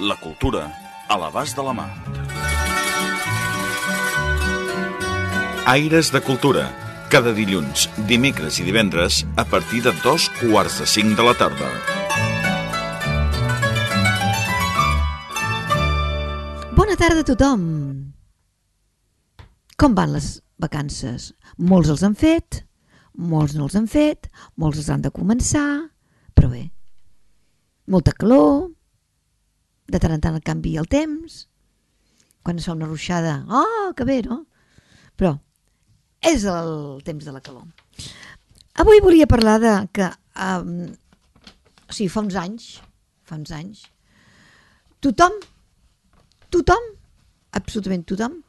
La cultura a l'abast de la mà. Aires de Cultura. Cada dilluns, dimecres i divendres a partir de dos quarts de cinc de la tarda. Bona tarda a tothom. Com van les vacances? Molts els han fet, molts no els han fet, molts els han de començar, però bé, molta calor, de tant en tant canvi el temps, quan es fa una ruixada, oh, que bé, no? Però és el temps de la calor. Avui volia parlar de que, um, o sigui, fa uns anys, fa uns anys, tothom, tothom, absolutament tothom,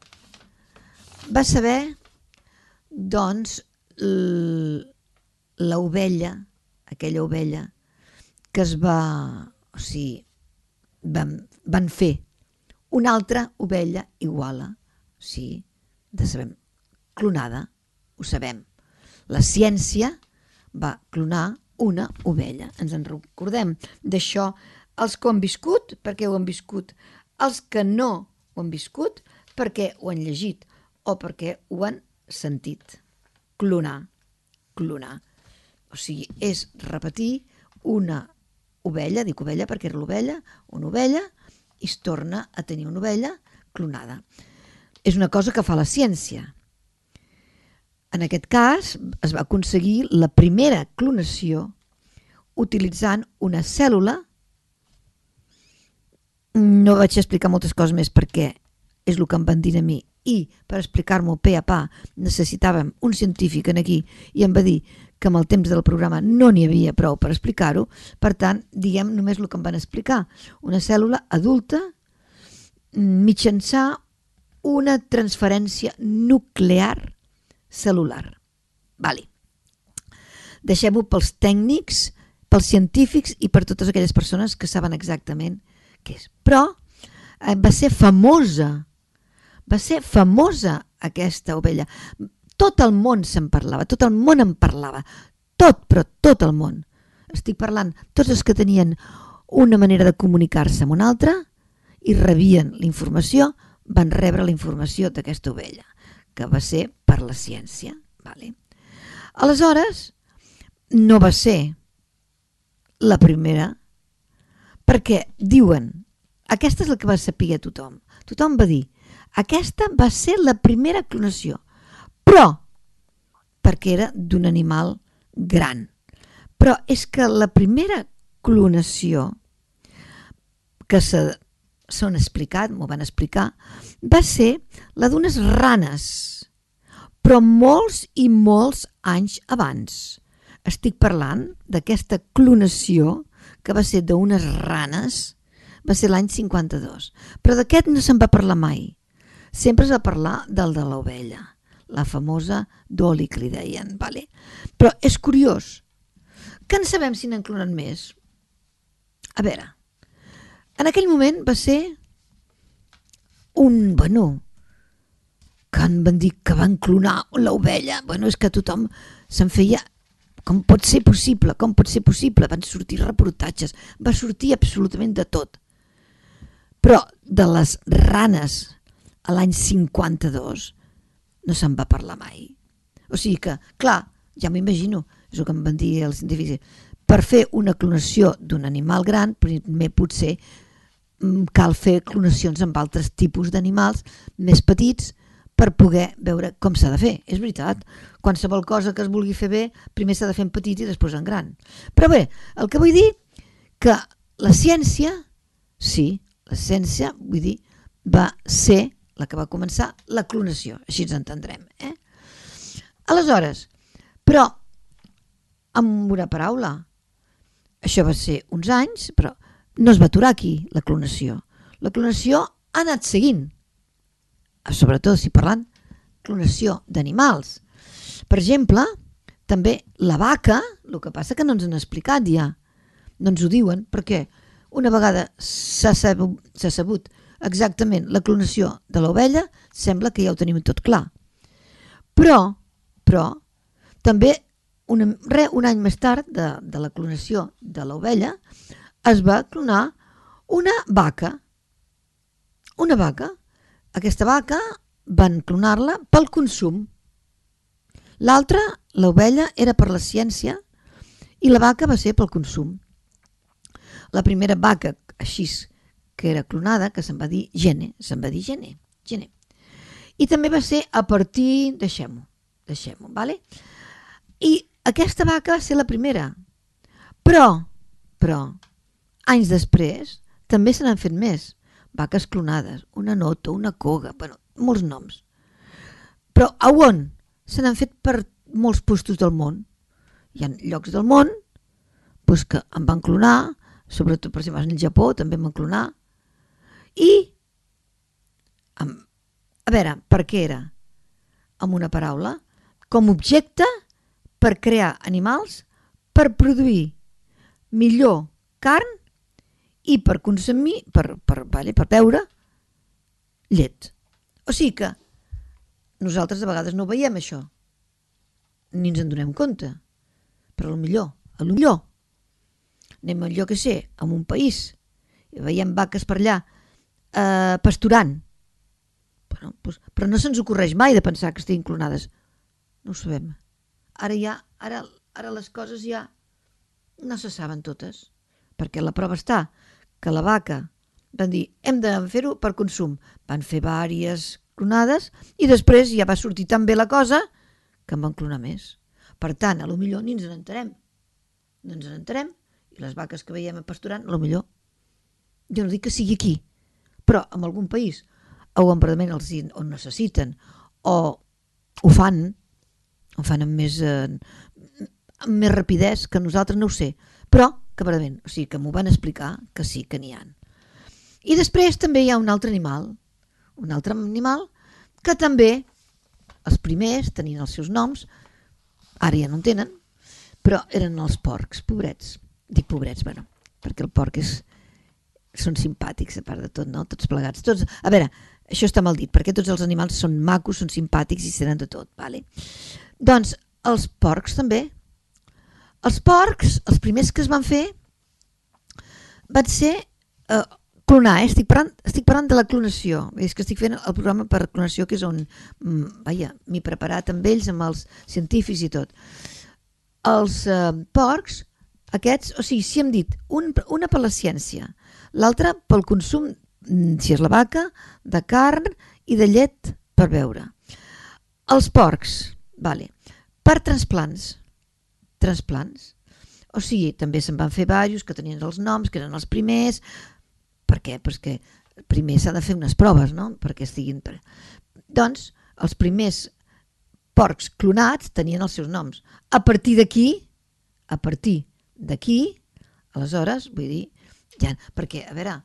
va saber, doncs, l'ovella, aquella ovella, que es va, o sigui, van, van fer una altra ovella iguala, sigui, de sabem, clonada, ho sabem. La ciència va clonar una ovella. Ens en recordem d'això. Els que ho han viscut, perquè ho han viscut. Els que no ho han viscut, perquè ho han llegit o perquè ho han sentit. Clonar, clonar. O sigui, és repetir una ovella, dic ovella perquè era l'ovella, una ovella, i es torna a tenir una ovella clonada. És una cosa que fa la ciència. En aquest cas es va aconseguir la primera clonació utilitzant una cèl·lula no vaig explicar moltes coses més perquè és el que em van dir a mi i per explicar-m'ho pe a pa necessitàvem un científic en aquí i em va dir que amb el temps del programa no n'hi havia prou per explicar-ho, per tant, diguem només el que em van explicar. Una cèl·lula adulta mitjançar una transferència nuclear celular. Vale. Deixem-ho pels tècnics, pels científics i per totes aquelles persones que saben exactament què és. Però eh, va ser famosa, va ser famosa aquesta ovella. Tot el món se'n parlava, tot el món en parlava, tot, però tot el món. Estic parlant, tots els que tenien una manera de comunicar-se amb una altra i rebien la informació, van rebre la informació d'aquesta ovella, que va ser per la ciència. Vale? Aleshores, no va ser la primera, perquè diuen, aquesta és la que va saber tothom. Tothom va dir, aquesta va ser la primera clonació, però perquè era d'un animal gran. Però és que la primera clonació que s'han explicat, m'ho van explicar, va ser la d'unes ranes, però molts i molts anys abans. Estic parlant d'aquesta clonació que va ser d'unes ranes, va ser l'any 52. Però d'aquest no se'n va parlar mai. Sempre es va parlar del de l'ovella, la famosa Dolly que li deien. Vale? Però és curiós que en sabem si n'han clonat més. A veure, en aquell moment va ser un, bueno, que en van dir que van clonar l'ovella. Bueno, és que tothom se'n feia com pot ser possible, com pot ser possible? Van sortir reportatges, va sortir absolutament de tot. Però de les ranes a l'any 52 no se'n va parlar mai. O sigui que, clar, ja m'imagino, és el que em van dir els científics, per fer una clonació d'un animal gran, primer potser cal fer clonacions amb altres tipus d'animals més petits per poder veure com s'ha de fer. És veritat, qualsevol cosa que es vulgui fer bé, primer s'ha de fer en petit i després en gran. Però bé, el que vull dir que la ciència, sí, la ciència, vull dir, va ser la que va començar la clonació, així ens entendrem. Eh? Aleshores, però, amb una paraula, això va ser uns anys, però no es va aturar aquí, la clonació. la clonació ha anat seguint, sobretot si parlant clonació d'animals. Per exemple, també la vaca, el que passa que no ens han explicat ja, no ens ho diuen, perquè una vegada s'ha sabut, sabut exactament la clonació de l'ovella, sembla que ja ho tenim tot clar. Però, però, també un, re, un any més tard de, de la clonació de l'ovella es va clonar una vaca. Una vaca. Aquesta vaca van clonar-la pel consum. L'altra, l'ovella, era per la ciència i la vaca va ser pel consum. La primera vaca, així que era clonada, que se'n va dir Gene, se'n va dir Gene, Gene. I també va ser a partir, deixem-ho, deixem-ho, vale? I aquesta vaca va ser la primera. Però, però, anys després, també se n'han fet més. Vaques clonades, una nota, una coga, bueno, molts noms. Però a on? Se n'han fet per molts postos del món. Hi ha llocs del món pues, que em van clonar, sobretot per exemple al Japó també em van clonar, i a veure, per què era? Amb una paraula, com objecte per crear animals, per produir millor carn i per consumir, per, per, vale, per beure llet. O sigui que nosaltres a vegades no veiem això, ni ens en donem compte, però a lo millor, a lo millor, anem allò que sé, en un país, i veiem vaques per allà eh, pasturant, bueno, doncs, però no se'ns ocorreix mai de pensar que estiguin clonades. No ho sabem. Ara ja, ara, ara les coses ja no se saben totes, perquè la prova està que la vaca van dir hem de fer-ho per consum. Van fer vàries clonades i després ja va sortir tan bé la cosa que en van clonar més. Per tant, a lo millor ni ens n'entarem. No ens n'entarem i les vaques que veiem pasturant, a lo millor jo no dic que sigui aquí, però en algun país o en els on necessiten o ho fan ho fan amb més, eh, amb més rapidesa que nosaltres, no ho sé, però que verament, o sigui que m'ho van explicar que sí, que n'hi han. I després també hi ha un altre animal, un altre animal que també els primers tenien els seus noms, ara ja no en tenen, però eren els porcs, pobrets. Dic pobrets, bueno, perquè el porc és, són simpàtics a part de tot, no? Tots plegats. Tots, a veure, això està mal dit, perquè tots els animals són macos, són simpàtics i seran de tot, vale? Doncs els porcs també. Els porcs, els primers que es van fer, van ser eh, clonar, eh? estic, parlant, estic parlant de la clonació, és que estic fent el programa per clonació, que és on, mm, m'he preparat amb ells, amb els científics i tot. Els eh, porcs, aquests, o sigui, si hem dit, un, una per la ciència, l'altra pel consum, mm, si és la vaca, de carn i de llet per beure. Els porcs, vale. per transplants, transplants, o sigui, també se'n van fer diversos que tenien els noms, que eren els primers, per què? Perquè primer s'ha de fer unes proves, no? Perquè estiguin... Doncs, els primers porcs clonats tenien els seus noms. A partir d'aquí, a partir d'aquí, aleshores, vull dir, ja, perquè, a veure,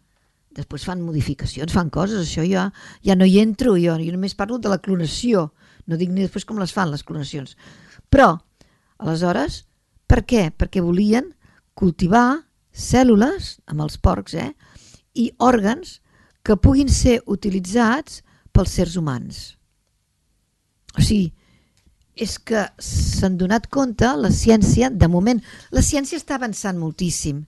després fan modificacions, fan coses, això ja, ja no hi entro, jo, jo només parlo de la clonació, no dic ni després com les fan les clonacions. Però, aleshores, per què? Perquè volien cultivar cèl·lules, amb els porcs, eh? i òrgans que puguin ser utilitzats pels sers humans. O sigui, és que s'han donat compte, la ciència, de moment, la ciència està avançant moltíssim,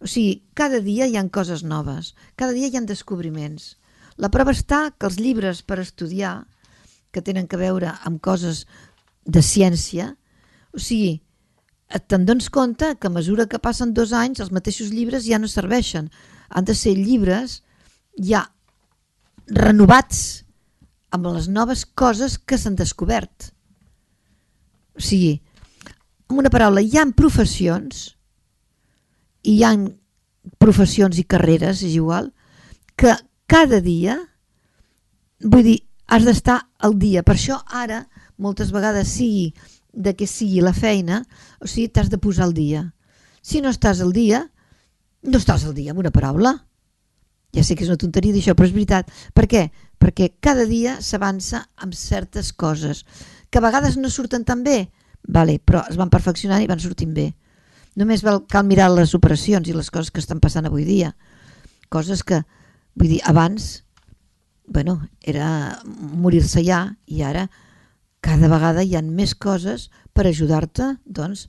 o sigui, cada dia hi han coses noves, cada dia hi han descobriments. La prova està que els llibres per estudiar, que tenen que veure amb coses de ciència, o sigui, te'n dones compte que a mesura que passen dos anys els mateixos llibres ja no serveixen. Han de ser llibres ja renovats amb les noves coses que s'han descobert. O sigui, amb una paraula, hi ha professions hi ha professions i carreres, és igual, que cada dia, vull dir, has d'estar al dia. Per això ara, moltes vegades sigui de què sigui la feina, o sigui, t'has de posar al dia. Si no estàs al dia, no estàs al dia, amb una paraula. Ja sé que és una tonteria d'això, però és veritat. Per què? Perquè cada dia s'avança amb certes coses, que a vegades no surten tan bé, vale, però es van perfeccionant i van sortint bé. Només cal mirar les operacions i les coses que estan passant avui dia. Coses que, vull dir, abans, bueno, era morir-se ja i ara cada vegada hi ha més coses per ajudar-te doncs,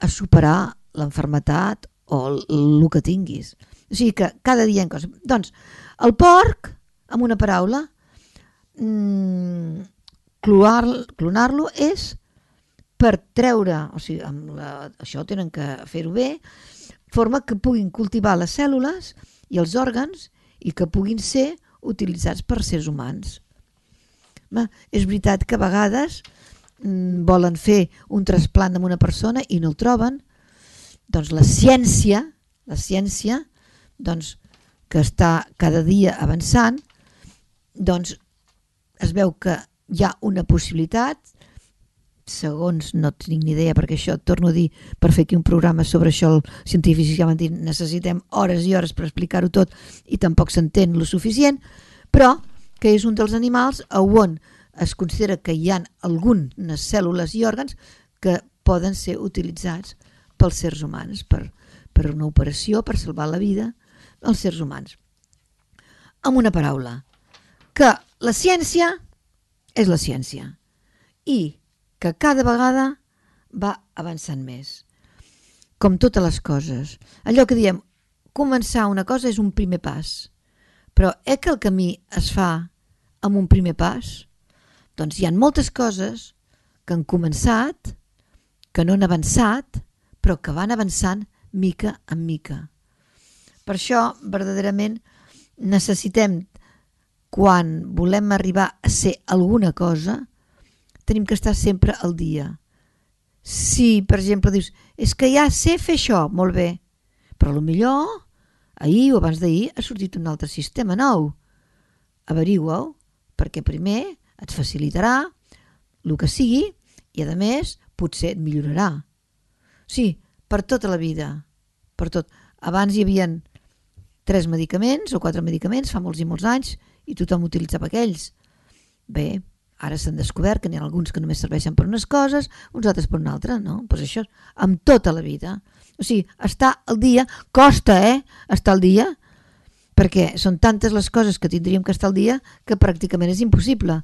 a superar l'enfermetat o el que tinguis. O sigui que cada dia ha coses. Doncs el porc, amb una paraula, mmm, clonar-lo és per treure, o sigui, amb la, això tenen que fer-ho bé, forma que puguin cultivar les cèl·lules i els òrgans i que puguin ser utilitzats per sers humans. Ma, és veritat que a vegades mm, volen fer un trasplant amb una persona i no el troben, doncs la ciència, la ciència, doncs, que està cada dia avançant, doncs es veu que hi ha una possibilitat, segons no tinc ni idea, perquè això, torno a dir, per fer aquí un programa sobre això, el científics ja van dir, necessitem hores i hores per explicar-ho tot i tampoc s'entén lo suficient, però que és un dels animals on es considera que hi ha algunes cèl·lules i òrgans que poden ser utilitzats pels sers humans, per, per una operació, per salvar la vida als sers humans. Amb una paraula, que la ciència és la ciència i que cada vegada va avançant més. Com totes les coses. Allò que diem, començar una cosa és un primer pas, però eh que el camí es fa amb un primer pas? Doncs hi ha moltes coses que han començat, que no han avançat, però que van avançant mica en mica. Per això, verdaderament, necessitem quan volem arribar a ser alguna cosa, tenim que estar sempre al dia. Si, per exemple, dius, és que ja sé fer això, molt bé, però lo millor ahir o abans d'ahir ha sortit un altre sistema nou. Averigua-ho, perquè primer et facilitarà el que sigui i, a més, potser et millorarà. Sí, per tota la vida, per tot. Abans hi havien tres medicaments o quatre medicaments, fa molts i molts anys, i tothom utilitzava aquells. Bé, ara s'han descobert que n'hi ha alguns que només serveixen per unes coses, uns altres per una altra, no? Doncs pues això, amb tota la vida. O sigui, estar al dia, costa, eh?, estar al dia, perquè són tantes les coses que tindríem que estar al dia que pràcticament és impossible.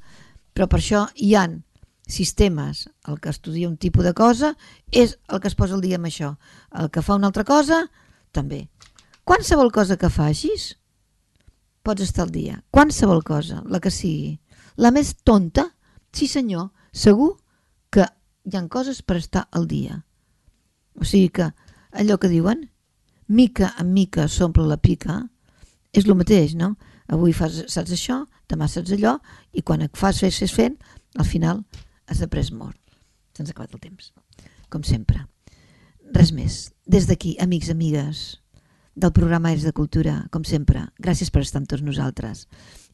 Però per això hi han sistemes, el que estudia un tipus de cosa és el que es posa al dia amb això. El que fa una altra cosa, també. Qualsevol cosa que facis, pots estar al dia. Qualsevol cosa, la que sigui. La més tonta, sí senyor, segur que hi han coses per estar al dia. O sigui que allò que diuen, mica en mica s'omple la pica, és el mateix, no? Avui fas, saps això, demà saps allò, i quan et fas, fes, fes fent, al final has après molt. Se'ns ha acabat el temps, com sempre. Res més. Des d'aquí, amics, amigues, del programa Aires de Cultura, com sempre. Gràcies per estar amb tots nosaltres.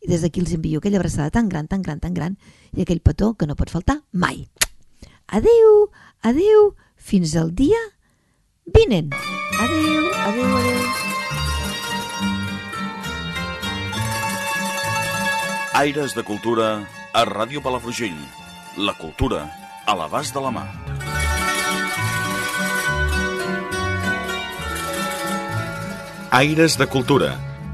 I des d'aquí els envio aquella abraçada tan gran, tan gran, tan gran i aquell petó que no pot faltar mai. Adeu, adeu, fins al dia vinent. Adeu, adeu, adeu. Aires de Cultura a Ràdio Palafrugell. La cultura a l'abast de la mà. Aires de Cultura,